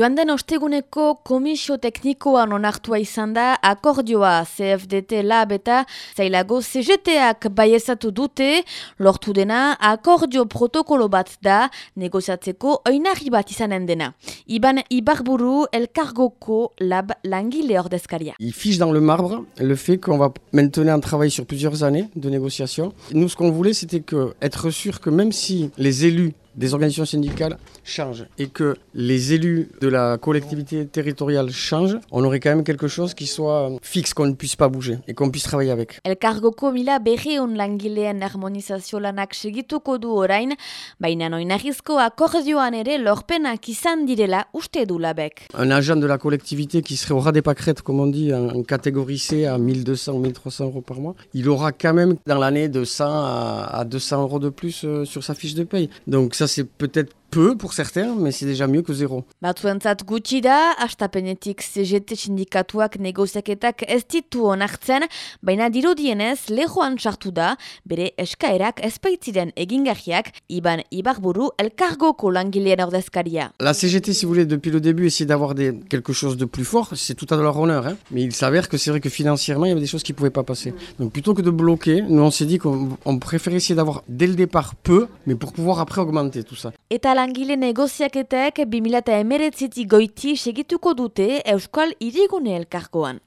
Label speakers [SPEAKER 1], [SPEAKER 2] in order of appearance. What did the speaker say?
[SPEAKER 1] Joan den osteguneko komisio teknikoan onartua izan da akordioa CFDT lab eta zailago CGT-ak baiezatu dute, lortu dena akordio protokolo bat da negoziatzeko oinarri bat izanen dena. Iban Ibarburu elkargoko lab langile ordezkaria.
[SPEAKER 2] Il fiche dans le marbre le fait qu'on va maintenir un travail sur plusieurs années de négociation. Nous, ce qu'on voulait, c'était que, être sûr que même si les élus des organisations syndicales changent et que les élus de la collectivité territoriale changent, on aurait quand même quelque chose qui soit fixe, qu'on ne puisse pas bouger et qu'on puisse travailler avec.
[SPEAKER 1] Elkargoko mila berreun langileen harmonizazio lanak segituko du orain, baina oinarrizko akordioan ere lorpenak izan direla uste du labek.
[SPEAKER 2] Un agent de la collectivité qui serait au ras des pâquerettes, comme on dit, en, en catégorie C à 1200 ou 1300 euros par mois, il aura quand même dans l'année de 100 à, à 200 euros de plus euh, sur sa fiche de paye. Donc ça c'est peut-être peu pour certains, mais c'est déjà mieux que zéro.
[SPEAKER 1] Batzuentzat gutxi da, astapenetik CGT sindikatuak negoziaketak ez ditu onartzen, baina dirudienez lehoan sartu da, bere eskaerak ezpaitziren egingarriak, Iban Ibarburu elkargoko langileen ordezkaria.
[SPEAKER 2] La CGT, si vous voulez, depuis le début, essayer d'avoir des, quelque chose de plus fort, c'est tout à leur honneur. Hein. Mais il s'avère que c'est vrai que financièrement, il y avait des choses qui ne pouvaient pas passer. Donc plutôt que de bloquer, nous on s'est dit qu'on préférait essayer d'avoir dès le départ peu, mais pour pouvoir après augmenter tout ça.
[SPEAKER 1] Langile negoziaketek 2000 emeretzitik goiti segituko dute Euskal Irigune elkargoan.